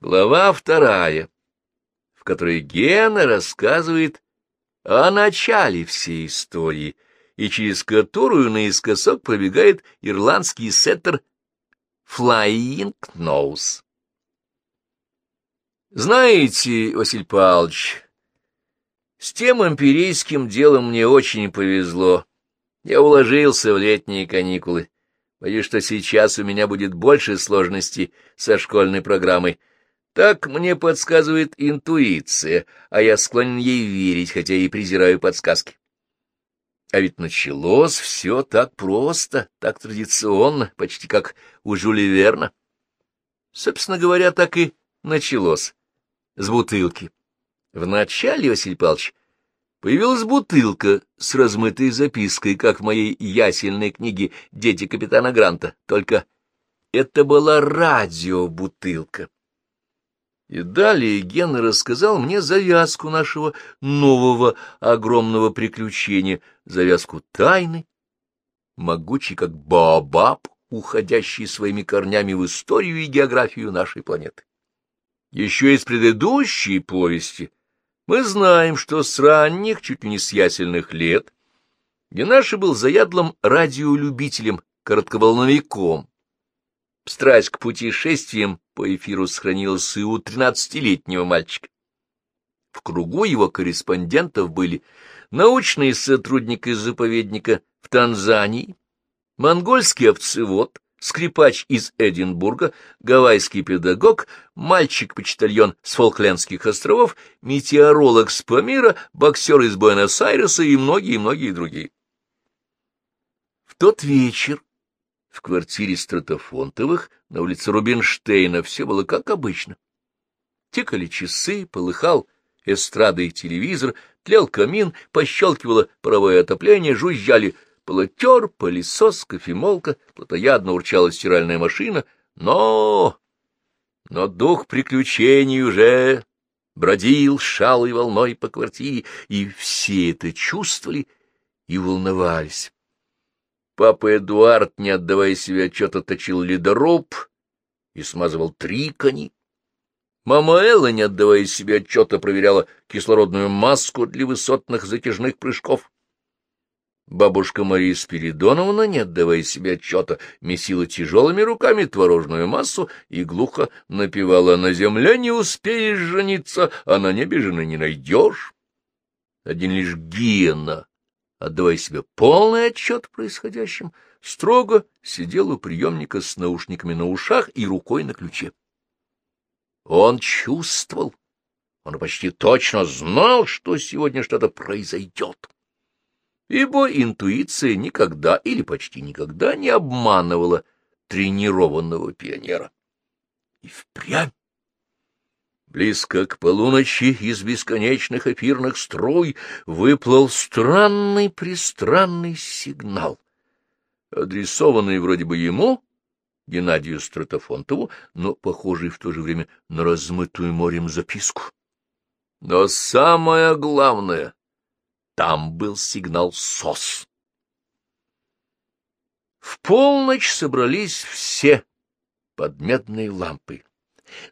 Глава вторая, в которой Гена рассказывает о начале всей истории и через которую наискосок пробегает ирландский сеттер Flying Nose. Знаете, Василий Павлович, с тем империйским делом мне очень повезло. Я уложился в летние каникулы. Боюсь, что сейчас у меня будет больше сложностей со школьной программой. Так мне подсказывает интуиция, а я склонен ей верить, хотя и презираю подсказки. А ведь началось все так просто, так традиционно, почти как у Жюли Верна. Собственно говоря, так и началось. С бутылки. Вначале, Василий Павлович, появилась бутылка с размытой запиской, как в моей ясельной книге «Дети капитана Гранта», только это была радиобутылка. И далее Гена рассказал мне завязку нашего нового огромного приключения, завязку тайны, могучий как Баобаб, уходящий своими корнями в историю и географию нашей планеты. Еще из предыдущей повести мы знаем, что с ранних, чуть ли не с ясельных лет, Генаши был заядлым радиолюбителем, коротковолновиком. Страсть к путешествиям по эфиру сохранилась и у тринадцатилетнего мальчика. В кругу его корреспондентов были научный сотрудник из заповедника в Танзании, монгольский овцевод, скрипач из Эдинбурга, гавайский педагог, мальчик-почтальон с Фолклендских островов, метеоролог с Памира, боксер из Буэнос-Айреса и многие-многие другие. В тот вечер в квартире Стратофонтовых на улице Рубинштейна все было как обычно. Тикали часы, полыхал эстрада и телевизор, тлел камин, пощелкивало паровое отопление, жужжали полотер, пылесос, кофемолка, плотоядно урчала стиральная машина, но... Но дух приключений уже бродил шалой волной по квартире, и все это чувствовали и волновались. Папа Эдуард, не отдавая себе отчета, точил ледоруб и смазывал трикони. Мама Элла, не отдавая себе отчета, проверяла кислородную маску для высотных затяжных прыжков. Бабушка Мария Спиридоновна, не отдавая себе отчета, месила тяжелыми руками творожную массу и глухо напевала «На земле не успеешь жениться, а на небе жены не найдешь». Один лишь Гена, отдавая себе полный отчет в происходящем, строго сидел у приемника с наушниками на ушах и рукой на ключе. Он чувствовал, он почти точно знал, что сегодня что-то произойдет ибо интуиция никогда или почти никогда не обманывала тренированного пионера. И впрямь. Близко к полуночи из бесконечных эфирных струй выплыл странный-пристранный сигнал, адресованный вроде бы ему, Геннадию Стратофонтову, но похожий в то же время на размытую морем записку. Но самое главное — там был сигнал СОС. В полночь собрались все под медной лампой.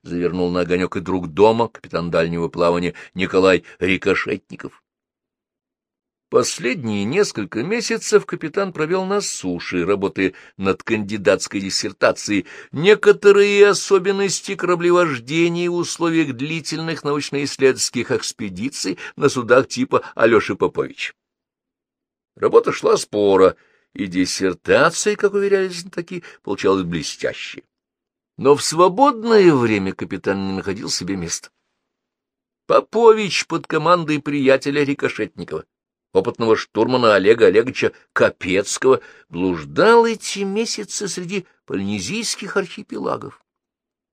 Завернул на огонек и друг дома, капитан дальнего плавания Николай Рикошетников. Последние несколько месяцев капитан провел на суше, работая над кандидатской диссертацией. Некоторые особенности кораблевождения в условиях длительных научно-исследовательских экспедиций на судах типа Алеши Попович. Работа шла спора, и диссертация, как уверяли знатоки, получалась блестящей. Но в свободное время капитан не находил себе места. Попович под командой приятеля Рикошетникова опытного штурмана Олега Олеговича Капецкого, блуждал эти месяцы среди полинезийских архипелагов.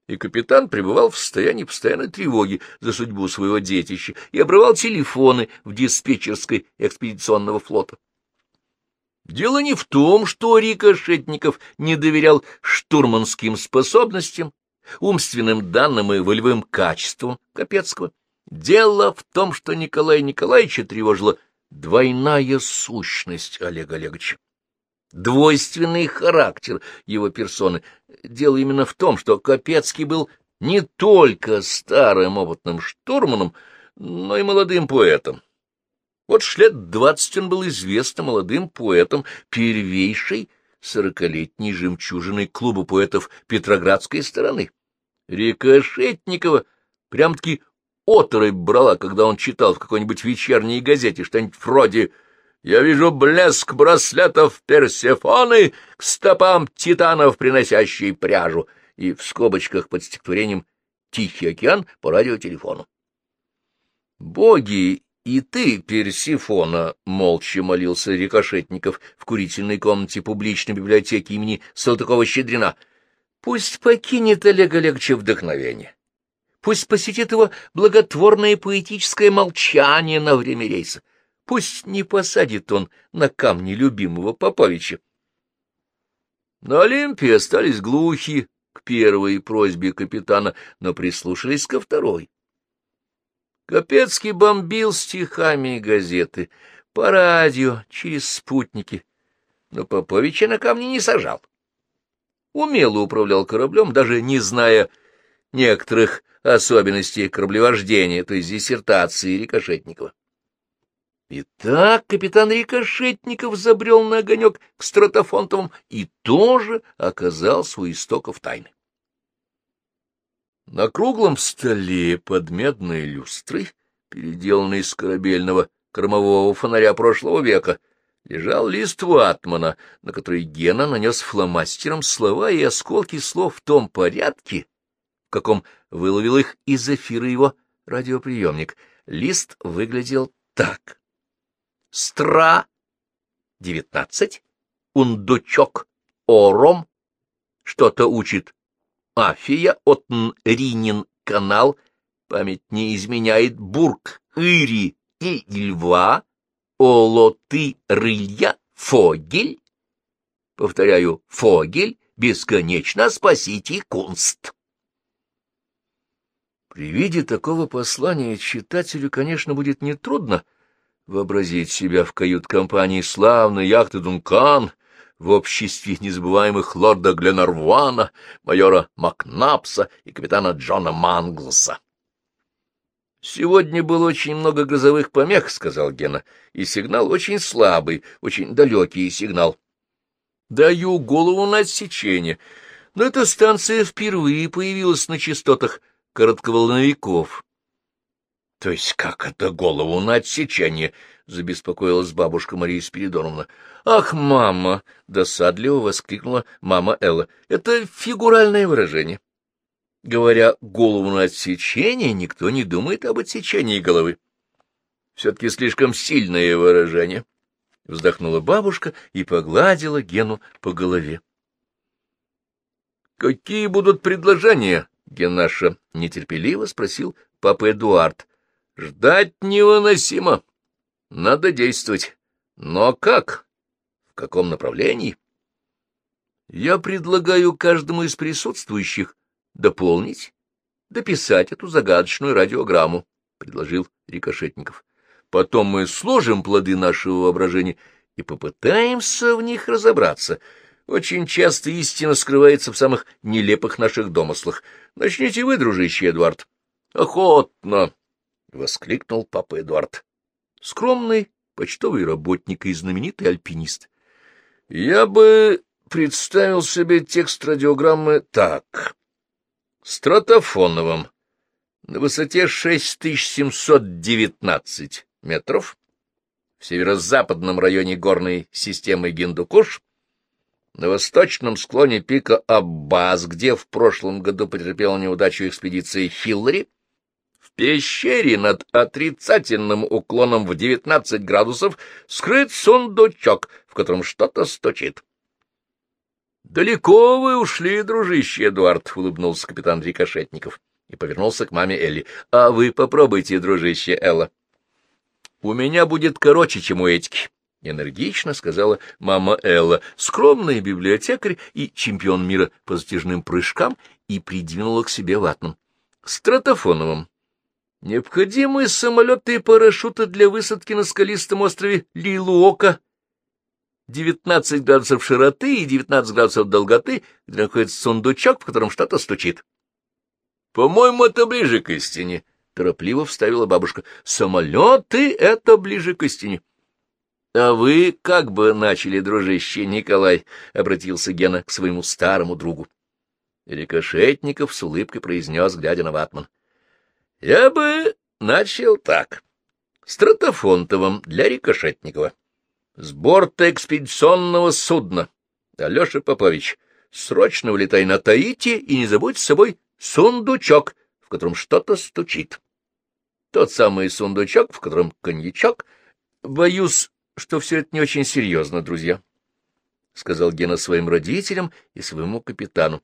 И капитан пребывал в состоянии постоянной тревоги за судьбу своего детища и обрывал телефоны в диспетчерской экспедиционного флота. Дело не в том, что Рикошетников не доверял штурманским способностям, умственным данным и волевым качествам Капецкого. Дело в том, что Николая Николаевича тревожило двойная сущность Олега Олеговича. Двойственный характер его персоны. Дело именно в том, что Капецкий был не только старым опытным штурманом, но и молодым поэтом. Вот ж лет двадцать он был известным молодым поэтом первейшей сорокалетней жемчужиной клуба поэтов Петроградской стороны. Рикошетникова прям-таки оторопь брала, когда он читал в какой-нибудь вечерней газете что-нибудь вроде «Я вижу блеск браслетов Персефоны к стопам титанов, приносящей пряжу», и в скобочках под стихотворением «Тихий океан» по радиотелефону. Боги и ты, Персифона, — молча молился Рикошетников в курительной комнате публичной библиотеки имени Салтыкова-Щедрина, — пусть покинет Олега Олеговича вдохновение. Пусть посетит его благотворное поэтическое молчание на время рейса. Пусть не посадит он на камни любимого Поповича. На Олимпе остались глухи к первой просьбе капитана, но прислушались ко второй. Капецкий бомбил стихами газеты, по радио, через спутники, но Поповича на камни не сажал. Умело управлял кораблем, даже не зная некоторых особенностей кораблевождения, то есть диссертации Рикошетникова. Итак, капитан Рикошетников забрел на огонек к стратофонтовым и тоже оказал свой истоков тайны. На круглом столе под медной люстрой, переделанной из корабельного кормового фонаря прошлого века, лежал лист ватмана, на который Гена нанес фломастером слова и осколки слов в том порядке, в каком выловил их из эфира его радиоприемник. Лист выглядел так. Стра — девятнадцать, ундучок — ором, что-то учит Афия, Отн-Ринин канал, память не изменяет, Бург, Ири и Льва, Олоты, Рылья, Фогель. Повторяю, Фогель, бесконечно спасите кунст. При виде такого послания читателю, конечно, будет нетрудно вообразить себя в кают-компании славной яхты «Дункан», в обществе незабываемых лорда Гленарвана, майора Макнапса и капитана Джона Манглса. «Сегодня было очень много газовых помех», — сказал Гена, — «и сигнал очень слабый, очень далекий сигнал. Даю голову на отсечение, но эта станция впервые появилась на частотах коротковолновиков». «То есть как это голову на отсечение?» — забеспокоилась бабушка Мария Спиридоновна. — Ах, мама! — досадливо воскликнула мама Элла. — Это фигуральное выражение. Говоря голову на отсечение, никто не думает об отсечении головы. Все-таки слишком сильное выражение. Вздохнула бабушка и погладила Гену по голове. — Какие будут предложения? — Генаша нетерпеливо спросил папа Эдуард. — Ждать невыносимо. Надо действовать. Но как? В каком направлении? Я предлагаю каждому из присутствующих дополнить, дописать эту загадочную радиограмму, — предложил Рикошетников. Потом мы сложим плоды нашего воображения и попытаемся в них разобраться. Очень часто истина скрывается в самых нелепых наших домыслах. Начните вы, дружище Эдуард. — Охотно! — воскликнул папа Эдуард скромный почтовый работник и знаменитый альпинист. Я бы представил себе текст радиограммы так. Стратофоновым на высоте 6719 метров в северо-западном районе горной системы Гиндукуш, на восточном склоне пика Аббас, где в прошлом году потерпела неудачу экспедиции Хиллари, пещере над отрицательным уклоном в девятнадцать градусов скрыт сундучок, в котором что-то стучит. — Далеко вы ушли, дружище Эдуард, — улыбнулся капитан Рикошетников и повернулся к маме Элли. — А вы попробуйте, дружище Элла. — У меня будет короче, чем у Этики, — энергично сказала мама Элла, скромный библиотекарь и чемпион мира по затяжным прыжкам, и придвинула к себе ватным. — Стратофоновым Необходимы самолеты и парашюты для высадки на скалистом острове Лилуока. 19 градусов широты и 19 градусов долготы, где находится сундучок, в котором что-то стучит. По-моему, это ближе к истине, — торопливо вставила бабушка. — Самолеты — это ближе к истине. — А вы как бы начали, дружище Николай? — обратился Гена к своему старому другу. Рикошетников с улыбкой произнес, глядя на ватман. — Я бы начал так. Стратофонтовым для Рикошетникова. С борта экспедиционного судна. Алеша Попович, срочно улетай на Таити и не забудь с собой сундучок, в котором что-то стучит. Тот самый сундучок, в котором коньячок. Боюсь, что все это не очень серьезно, друзья, — сказал Гена своим родителям и своему капитану.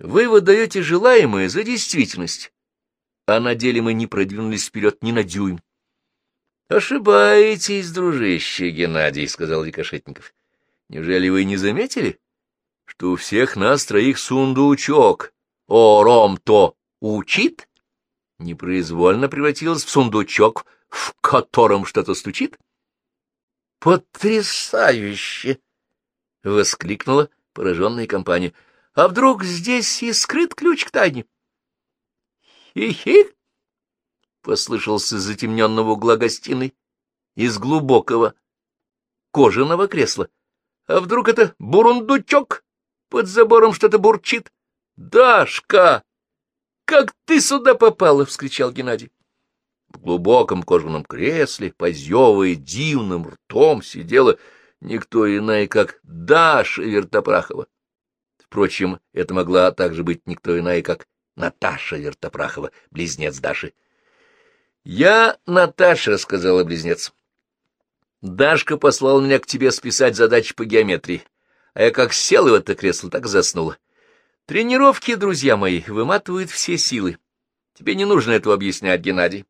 Вы выдаете желаемое за действительность, а на деле мы не продвинулись вперед ни на дюйм. — Ошибаетесь, дружище Геннадий, — сказал Рикошетников. — Неужели вы не заметили, что у всех нас троих сундучок, о, ром-то, учит? Непроизвольно превратилась в сундучок, в котором что-то стучит? — Потрясающе! — воскликнула пораженная компания. — А вдруг здесь и скрыт ключ к тайне? — Хи-хи! — послышался затемненного угла гостиной из глубокого кожаного кресла. — А вдруг это бурундучок? Под забором что-то бурчит. — Дашка! Как ты сюда попала? — вскричал Геннадий. В глубоком кожаном кресле, позевывая дивным ртом, сидела никто иная, как Даша Вертопрахова. Впрочем, это могла также быть никто иная, как Наташа Вертопрахова, близнец Даши. — Я Наташа, — сказала близнец. — Дашка послала меня к тебе списать задачи по геометрии, а я как села в это кресло, так и заснула. Тренировки, друзья мои, выматывают все силы. Тебе не нужно этого объяснять, Геннадий.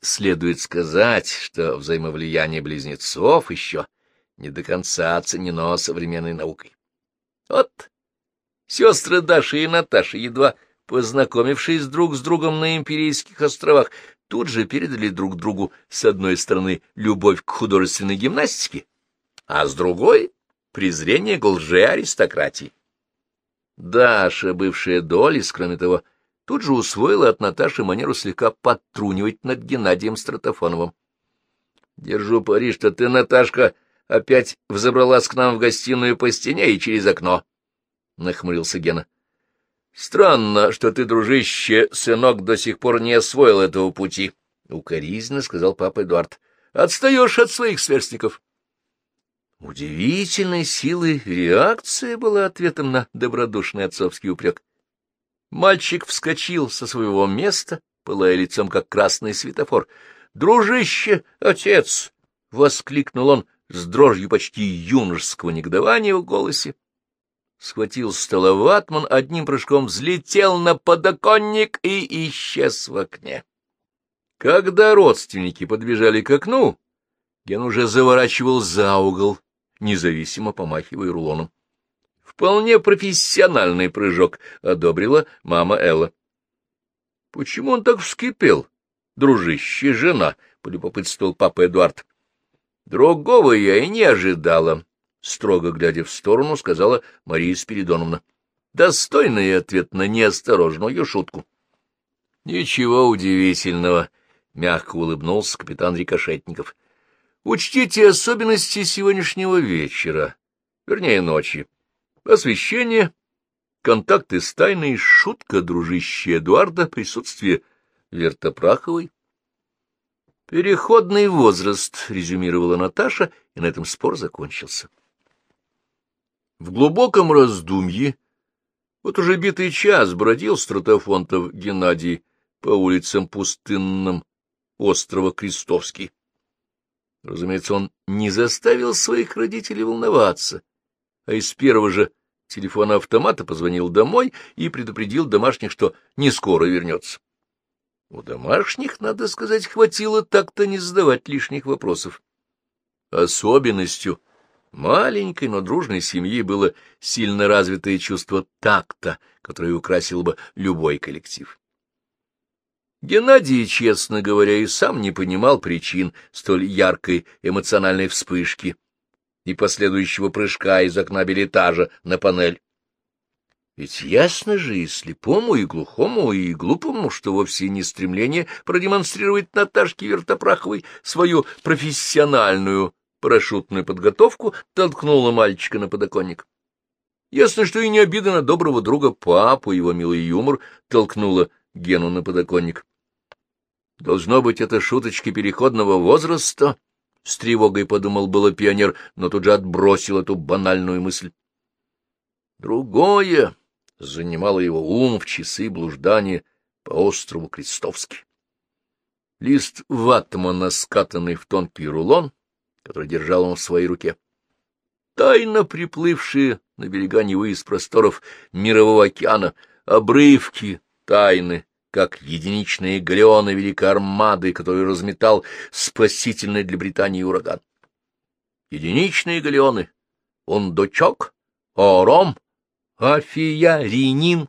Следует сказать, что взаимовлияние близнецов еще не до конца оценено современной наукой. Вот сестры Даша и Наташа, едва познакомившись друг с другом на Империйских островах, тут же передали друг другу с одной стороны любовь к художественной гимнастике, а с другой — презрение к лже-аристократии. Даша, бывшая Долис, кроме того, тут же усвоила от Наташи манеру слегка подтрунивать над Геннадием Стратофоновым. — Держу пари, что ты, Наташка, опять взобралась к нам в гостиную по стене и через окно, — нахмурился Гена. — Странно, что ты, дружище, сынок, до сих пор не освоил этого пути, — укоризненно сказал папа Эдуард. — Отстаешь от своих сверстников. Удивительной силы реакция была ответом на добродушный отцовский упрек. Мальчик вскочил со своего места, пылая лицом, как красный светофор. — Дружище, отец! — воскликнул он с дрожью почти юношеского негодования в голосе. Схватил стола ватман, одним прыжком взлетел на подоконник и исчез в окне. Когда родственники подбежали к окну, Ген уже заворачивал за угол, независимо помахивая рулоном. Вполне профессиональный прыжок, — одобрила мама Элла. — Почему он так вскипел, дружище, жена? — полюбопытствовал папа Эдуард. — Другого я и не ожидала, — строго глядя в сторону, сказала Мария Спиридоновна. Достойный ответ на неосторожную шутку. — Ничего удивительного, — мягко улыбнулся капитан Рикошетников. — Учтите особенности сегодняшнего вечера, вернее, ночи. Освещение, контакты с тайной, шутка дружище Эдуарда, присутствие Вертопраховой. «Переходный возраст», — резюмировала Наташа, и на этом спор закончился. В глубоком раздумье, вот уже битый час бродил Стратофонтов Геннадий по улицам пустынным острова Крестовский. Разумеется, он не заставил своих родителей волноваться а из первого же телефона автомата позвонил домой и предупредил домашних, что не скоро вернется. У домашних, надо сказать, хватило так-то не задавать лишних вопросов. Особенностью маленькой, но дружной семьи было сильно развитое чувство такта, которое украсило бы любой коллектив. Геннадий, честно говоря, и сам не понимал причин столь яркой эмоциональной вспышки, и последующего прыжка из окна билетажа на панель. Ведь ясно же и слепому, и глухому, и глупому, что вовсе не стремление продемонстрировать Наташке Вертопраховой свою профессиональную парашютную подготовку толкнуло мальчика на подоконник. Ясно, что и не обида на доброго друга папу, его милый юмор толкнула Гену на подоконник. Должно быть, это шуточки переходного возраста, — с тревогой подумал было пионер, но тут же отбросил эту банальную мысль. Другое занимало его ум в часы блуждания по острову Крестовский. Лист ватмана, скатанный в тонкий рулон, который держал он в своей руке. Тайно приплывшие на берега Невы из просторов Мирового океана, обрывки тайны, как единичные галеоны великой армады, которую разметал спасительный для Британии ураган. Единичные галеоны — Ондочок, Ором, Афия, Ринин.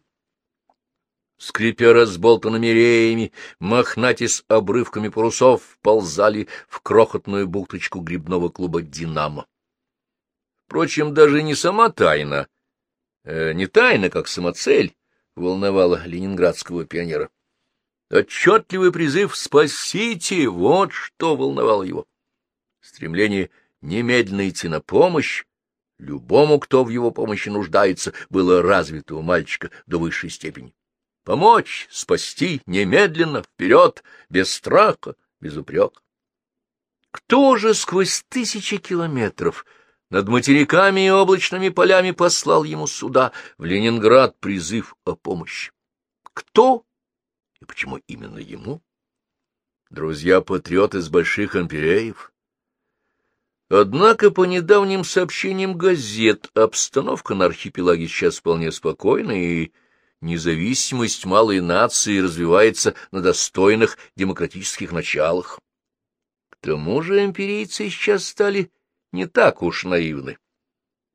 Скрипя разболтанными реями, мохнати с обрывками парусов ползали в крохотную бухточку грибного клуба «Динамо». Впрочем, даже не сама тайна, э, не тайна, как самоцель, волновала ленинградского пионера. Отчетливый призыв «Спасите!» — вот что волновало его. Стремление немедленно идти на помощь любому, кто в его помощи нуждается, было развито у мальчика до высшей степени. Помочь, спасти, немедленно, вперед, без страха, без упрека. Кто же сквозь тысячи километров над материками и облачными полями послал ему сюда, в Ленинград, призыв о помощи? Кто и почему именно ему? Друзья-патриоты с больших империев? Однако, по недавним сообщениям газет, обстановка на архипелаге сейчас вполне спокойна, и независимость малой нации развивается на достойных демократических началах. К тому же империйцы сейчас стали не так уж наивны.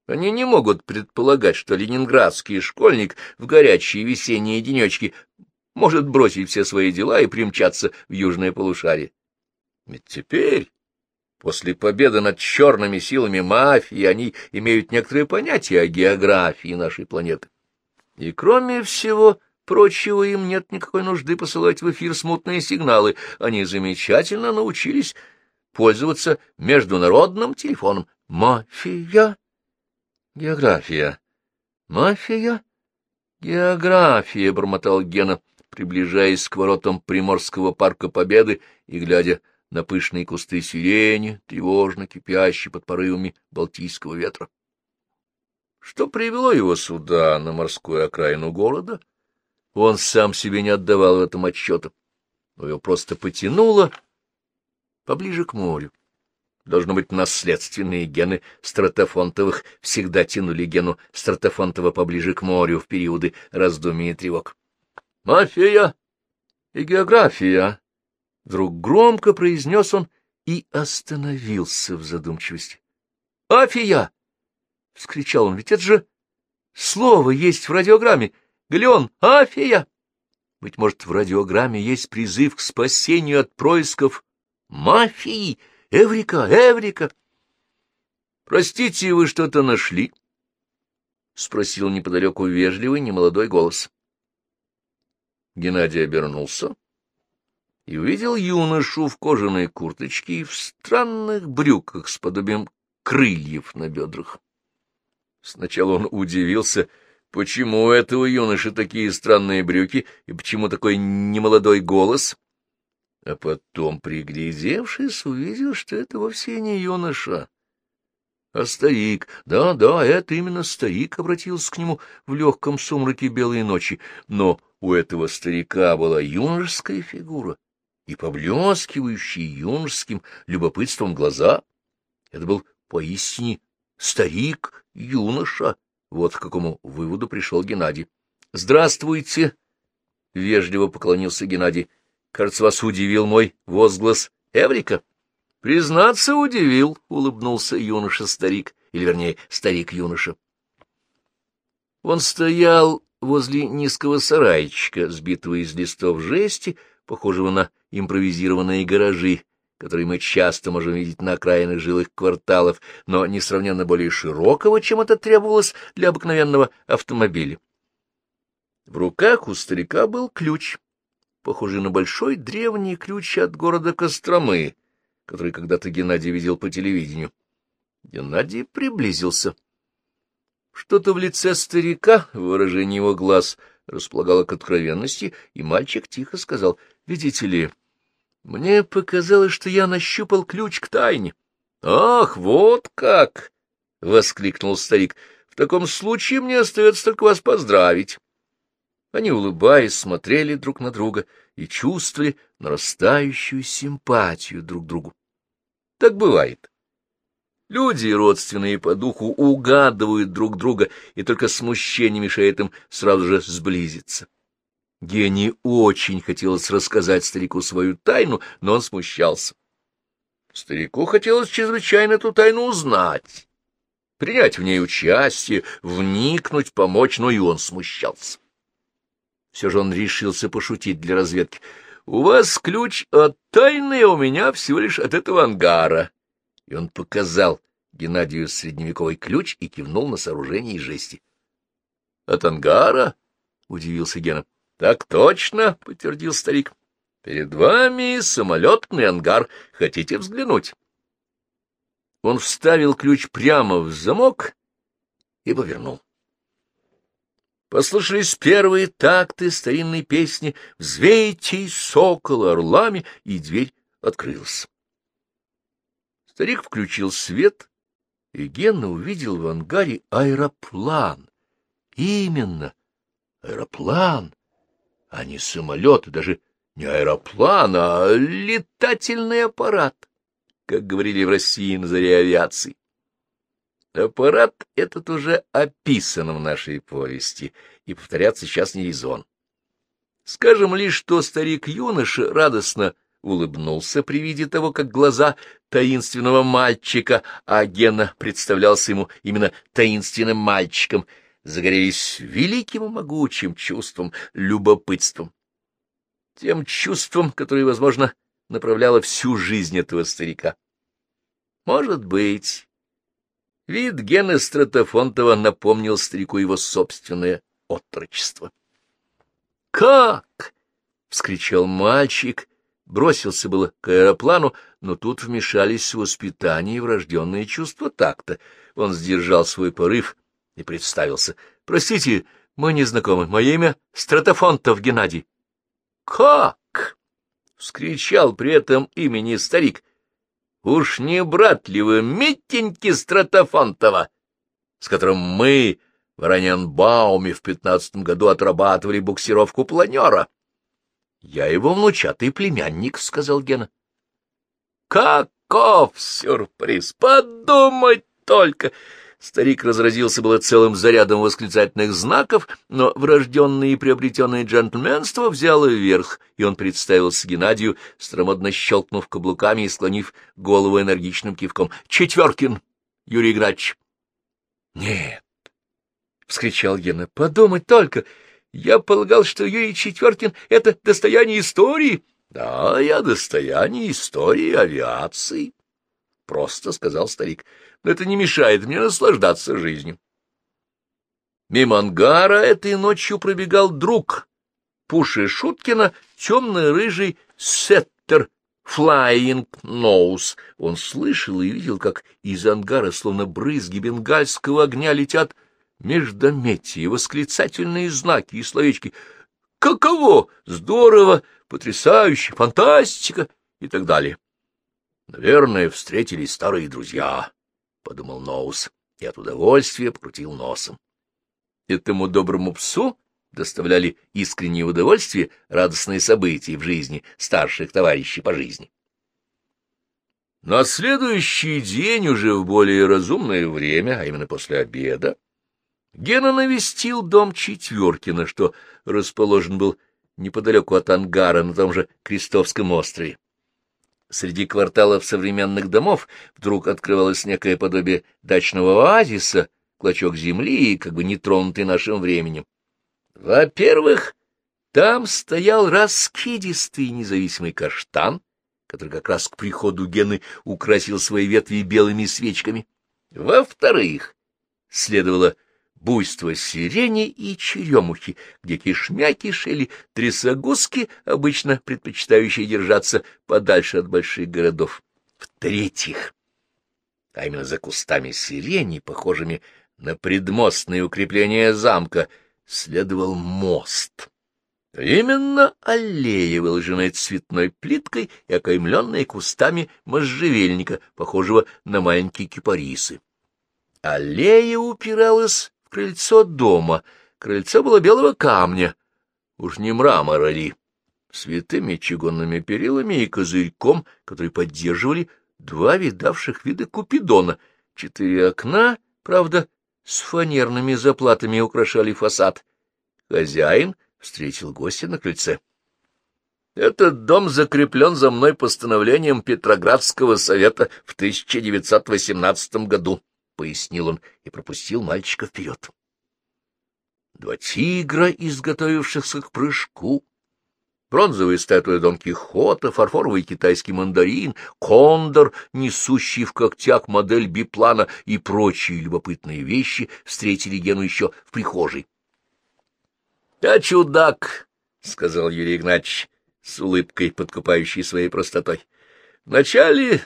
Они не могут предполагать, что ленинградский школьник в горячие весенние денечки может бросить все свои дела и примчаться в южное полушарие. Ведь теперь, после победы над черными силами мафии, они имеют некоторые понятия о географии нашей планеты. И кроме всего прочего, им нет никакой нужды посылать в эфир смутные сигналы. Они замечательно научились пользоваться международным телефоном. Мафия? География. Мафия? География, — бормотал Гена, приближаясь к воротам Приморского парка Победы и глядя на пышные кусты сирени, тревожно кипящие под порывами Балтийского ветра. Что привело его сюда, на морскую окраину города? Он сам себе не отдавал в этом отчета, но его просто потянуло поближе к морю. Должно быть, наследственные гены стратофонтовых всегда тянули гену стратофонтова поближе к морю в периоды раздумий и тревог. «Мафия и география!» Вдруг громко произнес он и остановился в задумчивости. «Афия!» — вскричал он. «Ведь это же слово есть в радиограмме! Галеон, Афия!» Быть может, в радиограмме есть призыв к спасению от происков мафии? Эврика, Эврика! «Простите, вы что-то нашли?» — спросил неподалеку вежливый немолодой голос. Геннадий обернулся и увидел юношу в кожаной курточке и в странных брюках с подобием крыльев на бедрах. Сначала он удивился, почему у этого юноши такие странные брюки и почему такой немолодой голос, а потом, приглядевшись, увидел, что это вовсе не юноша, а старик. Да, да, это именно старик обратился к нему в легком сумраке белой ночи, но у этого старика была юношеская фигура и поблескивающие юношеским любопытством глаза. Это был поистине старик, юноша. Вот к какому выводу пришел Геннадий. — Здравствуйте! — вежливо поклонился Геннадий. — Кажется, вас удивил мой возглас Эврика. — Признаться, удивил, — улыбнулся юноша-старик, или, вернее, старик-юноша. Он стоял возле низкого сарайчика, сбитого из листов жести, похожего на импровизированные гаражи, которые мы часто можем видеть на окраинах жилых кварталов, но несравненно более широкого, чем это требовалось для обыкновенного автомобиля. В руках у старика был ключ, похожий на большой древний ключ от города Костромы, который когда-то Геннадий видел по телевидению. Геннадий приблизился. Что-то в лице старика, в выражении его глаз, располагало к откровенности, и мальчик тихо сказал, — Видите ли, мне показалось, что я нащупал ключ к тайне. — Ах, вот как! — воскликнул старик. — В таком случае мне остается только вас поздравить. Они, улыбаясь, смотрели друг на друга и чувствовали нарастающую симпатию друг к другу. Так бывает. Люди, родственные по духу, угадывают друг друга, и только смущение мешает им сразу же сблизиться. Гений очень хотелось рассказать старику свою тайну, но он смущался. Старику хотелось чрезвычайно эту тайну узнать, принять в ней участие, вникнуть, помочь, но и он смущался. Все же он решился пошутить для разведки. — У вас ключ от тайны, а у меня всего лишь от этого ангара. И он показал Геннадию средневековый ключ и кивнул на сооружение из жести. — От ангара? — удивился Гена. — Так точно, — подтвердил старик. — Перед вами самолетный ангар. Хотите взглянуть? Он вставил ключ прямо в замок и повернул. Послышались первые такты старинной песни «Взвейте сокола орлами», и дверь открылась. Старик включил свет, и Генна увидел в ангаре аэроплан. Именно, аэроплан, а не самолет, даже не аэроплан, а летательный аппарат, как говорили в России на заре авиации. Аппарат этот уже описан в нашей повести, и повторяться сейчас не резон. Скажем лишь, что старик-юноша радостно улыбнулся при виде того, как глаза таинственного мальчика, а Гена представлялся ему именно таинственным мальчиком, загорелись великим и могучим чувством, любопытством. Тем чувством, которое, возможно, направляло всю жизнь этого старика. Может быть, Вид Гены Стратофонтова напомнил старику его собственное отрочество. «Как?» — вскричал мальчик, бросился было к аэроплану, но тут вмешались воспитание и врожденные чувства такта. Он сдержал свой порыв и представился. «Простите, мы не знакомы. Мое имя Стратофонтов Геннадий». «Как?» — вскричал при этом имени старик. Уж не брат ли вы Митеньки Стратофонтова, с которым мы в Раненбауме в пятнадцатом году отрабатывали буксировку планера? — Я его внучатый племянник, — сказал Гена. — Каков сюрприз! Подумать только! Старик разразился было целым зарядом восклицательных знаков, но врожденное и приобретенное джентльменство взяло вверх, и он представился Геннадию, стромодно щелкнув каблуками и склонив голову энергичным кивком. — Четверкин, Юрий Игнатьевич! — Нет! — вскричал Гена. — Подумать только! Я полагал, что Юрий Четверкин — это достояние истории. — Да, я достояние истории авиации, — просто сказал старик но это не мешает мне наслаждаться жизнью. Мимо ангара этой ночью пробегал друг Пуши Шуткина, темно-рыжий сеттер Flying Nose. Он слышал и видел, как из ангара, словно брызги бенгальского огня, летят междометия, восклицательные знаки и словечки «Каково! Здорово! Потрясающе! Фантастика!» и так далее. Наверное, встретились старые друзья. — подумал Ноус и от удовольствия покрутил носом. Этому доброму псу доставляли искреннее удовольствие радостные события в жизни старших товарищей по жизни. На следующий день, уже в более разумное время, а именно после обеда, Гена навестил дом Четверкина, что расположен был неподалеку от ангара на том же Крестовском острове. Среди кварталов современных домов вдруг открывалось некое подобие дачного оазиса, клочок земли, как бы не тронутый нашим временем. Во-первых, там стоял раскидистый независимый каштан, который как раз к приходу Гены украсил свои ветви белыми свечками. Во-вторых, следовало буйство сирени и черемухи, где кишмя кишели трясогузки, обычно предпочитающие держаться подальше от больших городов. В-третьих, а именно за кустами сирени, похожими на предмостные укрепления замка, следовал мост. Именно аллея, выложенная цветной плиткой и окаймленная кустами можжевельника, похожего на маленькие кипарисы. Аллея упиралась крыльцо дома. Крыльцо было белого камня, уж не мрамора ли, с витыми чугунными перилами и козырьком, который поддерживали два видавших вида купидона. Четыре окна, правда, с фанерными заплатами украшали фасад. Хозяин встретил гостя на крыльце. Этот дом закреплен за мной постановлением Петроградского совета в 1918 году, — пояснил он и пропустил мальчика вперед. Два тигра, изготовившихся к прыжку, бронзовая статуя Дон Кихота, фарфоровый китайский мандарин, кондор, несущий в когтях модель биплана и прочие любопытные вещи встретили Гену еще в прихожей. — Я чудак, — сказал Юрий Игнатьевич с улыбкой, подкупающей своей простотой. — Вначале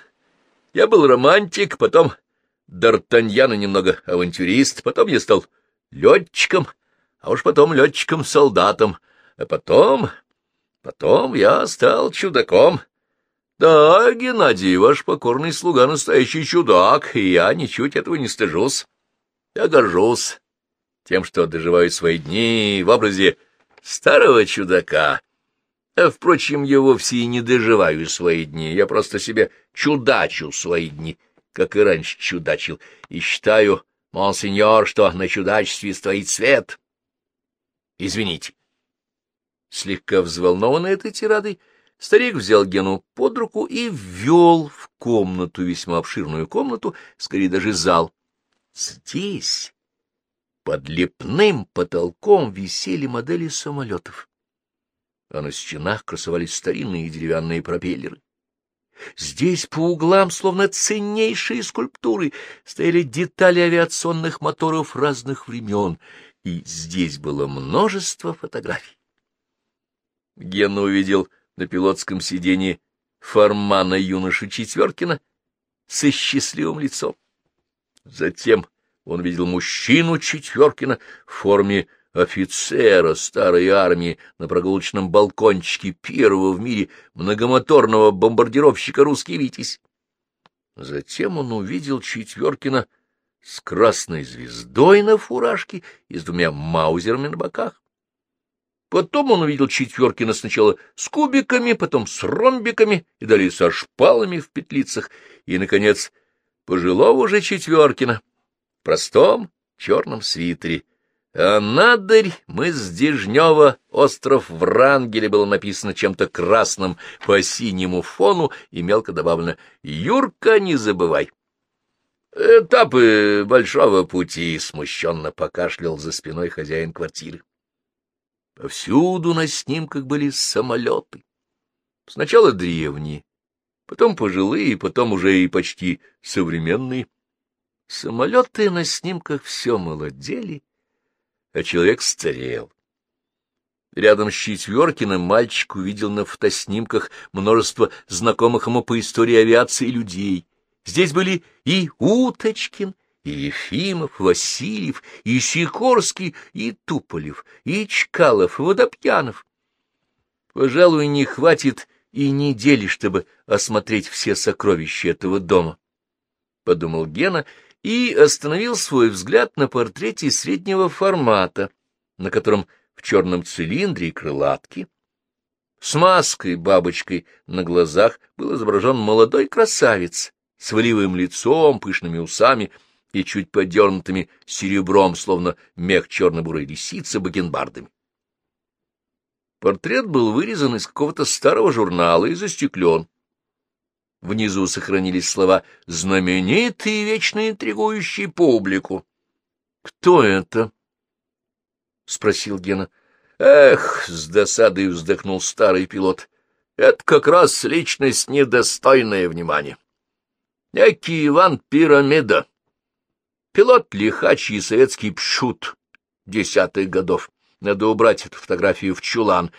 я был романтик, потом Д'Артаньян и немного авантюрист, потом я стал летчиком, а уж потом летчиком-солдатом, а потом... Потом я стал чудаком. Да, Геннадий, ваш покорный слуга настоящий чудак, и я ничуть этого не стыжусь. Я горжусь тем, что доживаю свои дни в образе старого чудака. А, впрочем, я вовсе и не доживаю свои дни, я просто себе чудачу свои дни, как и раньше чудачил, и считаю, монсеньор, что на чудачестве стоит свет. Извините. Слегка взволнованный этой тирадой, старик взял Гену под руку и ввел в комнату, весьма обширную комнату, скорее даже зал. Здесь, под лепным потолком, висели модели самолетов, а на стенах красовались старинные деревянные пропеллеры. Здесь по углам, словно ценнейшие скульптуры, стояли детали авиационных моторов разных времен, и здесь было множество фотографий. Гена увидел на пилотском сиденье формана юноши Четверкина со счастливым лицом. Затем он видел мужчину Четверкина в форме офицера старой армии на прогулочном балкончике первого в мире многомоторного бомбардировщика «Русский Витязь». Затем он увидел Четверкина с красной звездой на фуражке и с двумя маузерами на боках. Потом он увидел Четверкина сначала с кубиками, потом с ромбиками и далее со шпалами в петлицах, и, наконец, пожилого же Четверкина в простом черном свитере. А надырь мыс Дежнева, остров Врангеля, было написано чем-то красным по синему фону и мелко добавлено «Юрка, не забывай». «Этапы большого пути», — смущенно покашлял за спиной хозяин квартиры. Повсюду на снимках были самолеты. Сначала древние, потом пожилые, потом уже и почти современные. Самолеты на снимках все молодели, а человек старел. Рядом с Четверкиным мальчик увидел на фотоснимках множество знакомых ему по истории авиации людей. Здесь были и Уточкин, и Ефимов, Васильев, и Сикорский, и Туполев, и Чкалов, и Водопьянов. Пожалуй, не хватит и недели, чтобы осмотреть все сокровища этого дома, — подумал Гена и остановил свой взгляд на портрете среднего формата, на котором в черном цилиндре и крылатке с маской бабочкой на глазах был изображен молодой красавец с волевым лицом, пышными усами и чуть подернутыми серебром, словно мех черно-бурой лисицы, бакенбардами. Портрет был вырезан из какого-то старого журнала и застеклен. Внизу сохранились слова «знаменитый и вечно интригующий публику». «Кто это?» — спросил Гена. «Эх!» — с досадой вздохнул старый пилот. «Это как раз личность недостойная внимания. Некий Иван Пирамида» Пилот лихач и советский пшут десятых годов. Надо убрать эту фотографию в чулан.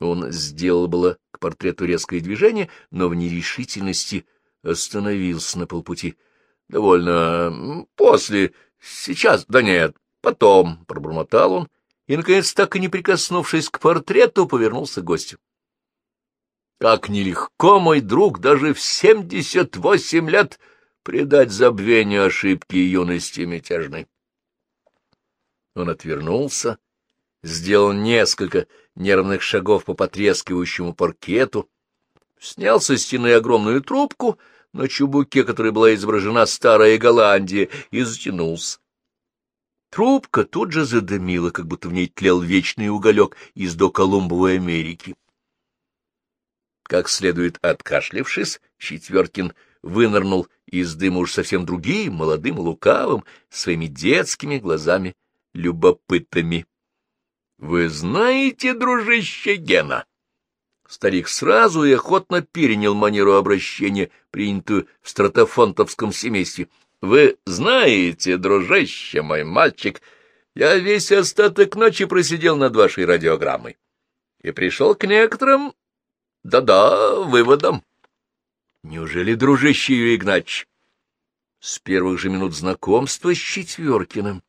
Он сделал было портрету резкое движение, но в нерешительности остановился на полпути. — Довольно после, сейчас, да нет, потом, — пробормотал он, и, наконец, так и не прикоснувшись к портрету, повернулся к гостю. — Как нелегко, мой друг, даже в семьдесят восемь лет предать забвению ошибки юности мятежной. Он отвернулся, сделал несколько нервных шагов по потрескивающему паркету, снял со стены огромную трубку, на чубуке которой была изображена старая Голландия, и затянулся. Трубка тут же задымила, как будто в ней тлел вечный уголек из доколумбовой Америки. Как следует откашлившись, Четверкин вынырнул из дыма уж совсем другим, молодым, лукавым, своими детскими глазами любопытами. — Вы знаете, дружище Гена? Старик сразу и охотно перенял манеру обращения, принятую в стратофонтовском семействе. — Вы знаете, дружище мой мальчик, я весь остаток ночи просидел над вашей радиограммой и пришел к некоторым, да-да, выводам. Неужели, дружище Юрий? С первых же минут знакомства с Четверкиным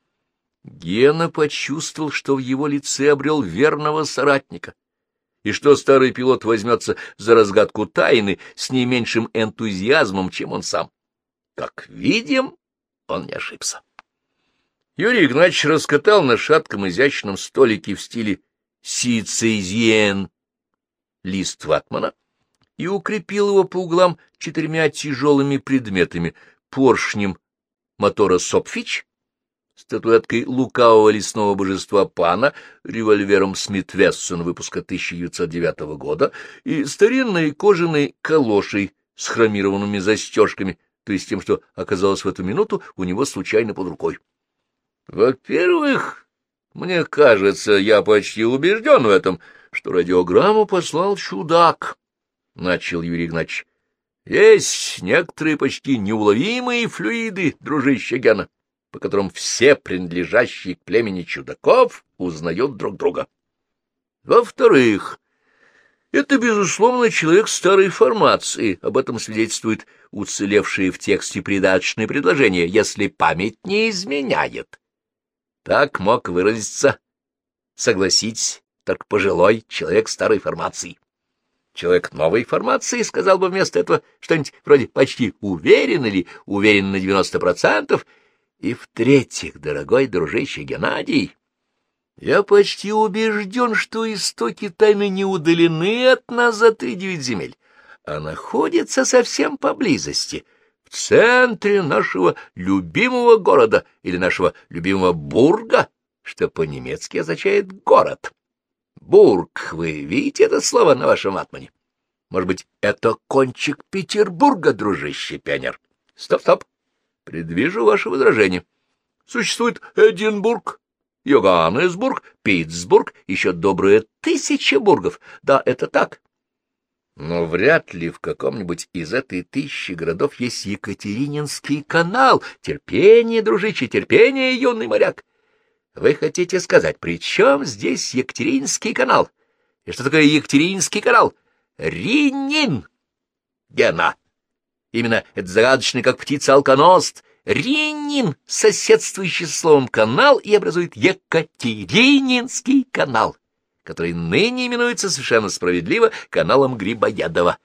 Гена почувствовал, что в его лице обрел верного соратника, и что старый пилот возьмется за разгадку тайны с не меньшим энтузиазмом, чем он сам. Как видим, он не ошибся. Юрий Игнатьевич раскатал на шатком изящном столике в стиле сицезиен лист ватмана и укрепил его по углам четырьмя тяжелыми предметами — поршнем мотора «Сопфич», статуэткой лукавого лесного божества Пана, револьвером Смит Вессон выпуска 1909 года и старинной кожаной калошей с хромированными застежками, то есть тем, что оказалось в эту минуту у него случайно под рукой. Во-первых, мне кажется, я почти убежден в этом, что радиограмму послал чудак, — начал Юрий Игнатьевич. Есть некоторые почти неуловимые флюиды, дружище Гена по которым все принадлежащие к племени чудаков узнают друг друга. Во-вторых, это, безусловно, человек старой формации, об этом свидетельствует уцелевшие в тексте придаточные предложения, если память не изменяет. Так мог выразиться, согласитесь, только пожилой человек старой формации. Человек новой формации сказал бы вместо этого что-нибудь вроде «почти уверен» или «уверен на девяносто процентов», и в-третьих, дорогой дружище Геннадий, я почти убежден, что истоки тайны не удалены от нас за три девять земель, а находятся совсем поблизости, в центре нашего любимого города или нашего любимого бурга, что по-немецки означает «город». Бург, вы видите это слово на вашем атмане? Может быть, это кончик Петербурга, дружище пионер? Стоп-стоп. Предвижу ваше возражение. Существует Эдинбург, Йоганнесбург, Питтсбург, еще добрые тысячи бургов. Да, это так. Но вряд ли в каком-нибудь из этой тысячи городов есть Екатерининский канал. Терпение, дружище, терпение, юный моряк. Вы хотите сказать, при чем здесь Екатерининский канал? И что такое Екатерининский канал? Ринин! Гена! Именно это загадочный, как птица-алконост, Ринин, соседствующий с словом «канал», и образует Екатерининский канал, который ныне именуется совершенно справедливо каналом Грибоядова.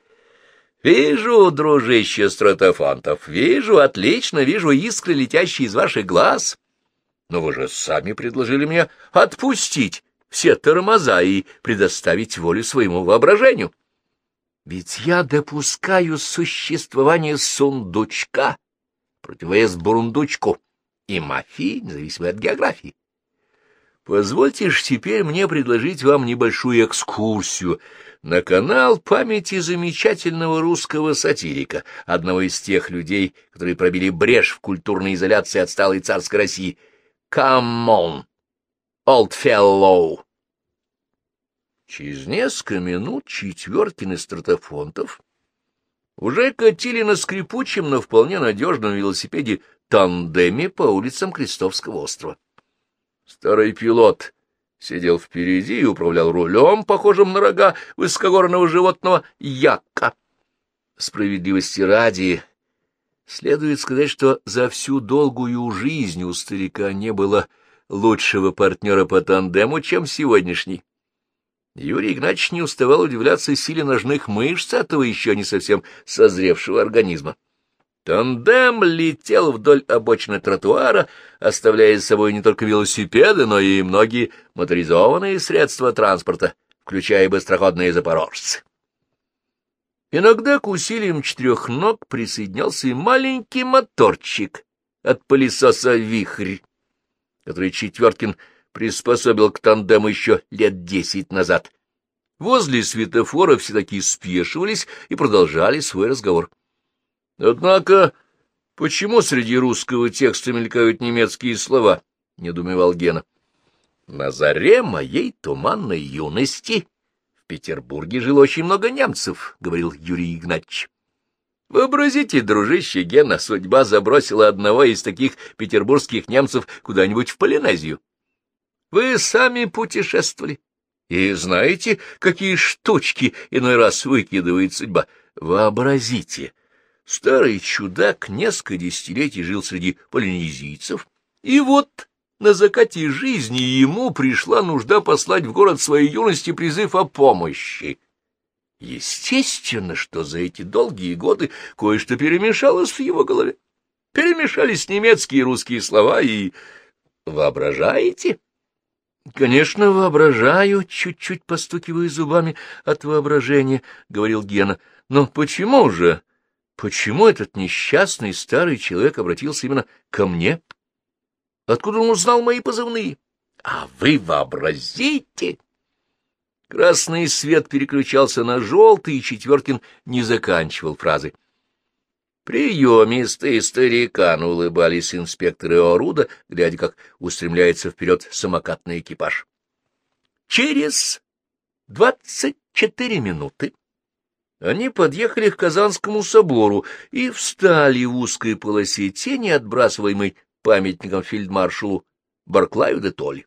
Вижу, дружище Стратофантов, вижу, отлично вижу искры, летящие из ваших глаз. Но вы же сами предложили мне отпустить все тормоза и предоставить волю своему воображению. Ведь я допускаю существование сундучка, противовес бурундучку и мафии, независимо от географии. Позвольте ж теперь мне предложить вам небольшую экскурсию на канал памяти замечательного русского сатирика, одного из тех людей, которые пробили брешь в культурной изоляции отсталой царской России. Come on, old fellow! Через несколько минут Четверкин из стратофонтов уже катили на скрипучем, но вполне надежном велосипеде тандеме по улицам Крестовского острова. Старый пилот сидел впереди и управлял рулем, похожим на рога высокогорного животного яка. Справедливости ради, следует сказать, что за всю долгую жизнь у старика не было лучшего партнера по тандему, чем сегодняшний. Юрий Игнатьевич не уставал удивляться силе ножных мышц этого еще не совсем созревшего организма. Тандем летел вдоль обочины тротуара, оставляя за собой не только велосипеды, но и многие моторизованные средства транспорта, включая быстроходные запорожцы. Иногда к усилиям четырех ног присоединялся и маленький моторчик от пылесоса «Вихрь», который Четверкин приспособил к тандему еще лет десять назад. Возле светофора все такие спешивались и продолжали свой разговор. Однако, почему среди русского текста мелькают немецкие слова? — недумевал Гена. На заре моей туманной юности в Петербурге жило очень много немцев, — говорил Юрий Игнатьевич. Вообразите, дружище Гена, судьба забросила одного из таких петербургских немцев куда-нибудь в Полинезию. Вы сами путешествовали. И знаете, какие штучки иной раз выкидывает судьба. Вообразите, Старый чудак несколько десятилетий жил среди полинезийцев, и вот на закате жизни ему пришла нужда послать в город своей юности призыв о помощи. Естественно, что за эти долгие годы кое-что перемешалось в его голове. Перемешались немецкие и русские слова, и... Воображаете? — Конечно, воображаю, чуть-чуть постукивая зубами от воображения, — говорил Гена. — Но почему же Почему этот несчастный старый человек обратился именно ко мне? Откуда он узнал мои позывные? А вы вообразите! Красный свет переключался на желтый, и Четверкин не заканчивал фразы. Приемистые старикан улыбались инспекторы Оруда, глядя, как устремляется вперед самокатный экипаж. Через двадцать четыре минуты они подъехали к Казанскому собору и встали в узкой полосе тени, отбрасываемой памятником фельдмаршалу Барклаю де Толли.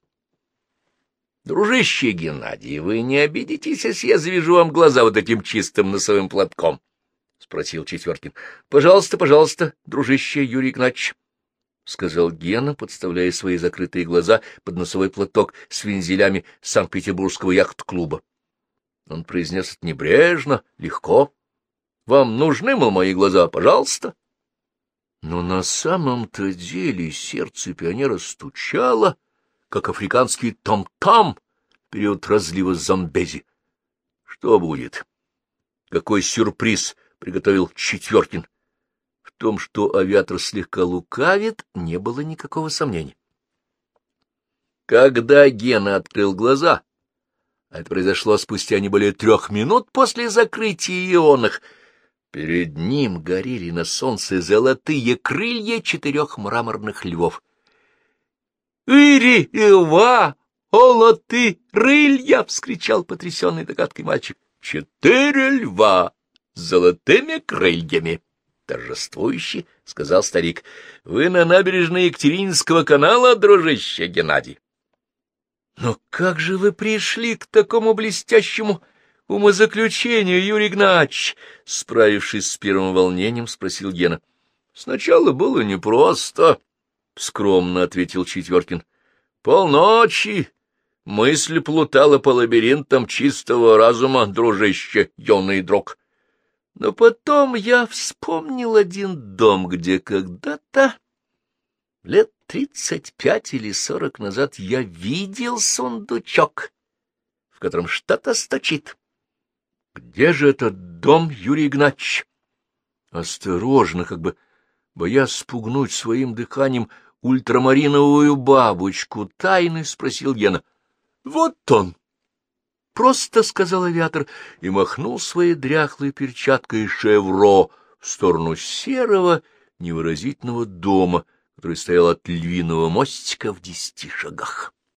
— Дружище Геннадий, вы не обидитесь, если я завяжу вам глаза вот этим чистым носовым платком? — спросил Четверкин. — Пожалуйста, пожалуйста, дружище Юрий Игнатьевич, — сказал Гена, подставляя свои закрытые глаза под носовой платок с вензелями Санкт-Петербургского яхт-клуба. Он произнес это небрежно, легко. Вам нужны, мол, мои глаза? Пожалуйста. Но на самом-то деле сердце пионера стучало, как африканский том-там в период разлива Замбези. Что будет? Какой сюрприз приготовил Четверкин? В том, что авиатор слегка лукавит, не было никакого сомнения. Когда Гена открыл глаза, это произошло спустя не более трех минут после закрытия ионах. Перед ним горели на солнце золотые крылья четырех мраморных львов. — Ири, Ива, олоты, рылья! — вскричал потрясенный догадкой мальчик. — Четыре льва золотыми крыльями! — торжествующе сказал старик. — Вы на набережной Екатерининского канала, дружище Геннадий? Но как же вы пришли к такому блестящему умозаключению, Юрий Игнатьевич? Справившись с первым волнением, спросил Гена. — Сначала было непросто, — скромно ответил Четверкин. — Полночи мысль плутала по лабиринтам чистого разума, дружище, юный друг. Но потом я вспомнил один дом, где когда-то Лет тридцать пять или сорок назад я видел сундучок, в котором что-то сточит. Где же этот дом, Юрий Игнатьевич? Осторожно, как бы боясь спугнуть своим дыханием ультрамариновую бабочку, тайны спросил Гена. — Вот он! — просто сказал авиатор и махнул своей дряхлой перчаткой шевро в сторону серого невыразительного дома — который стоял от львиного мостика в десяти шагах.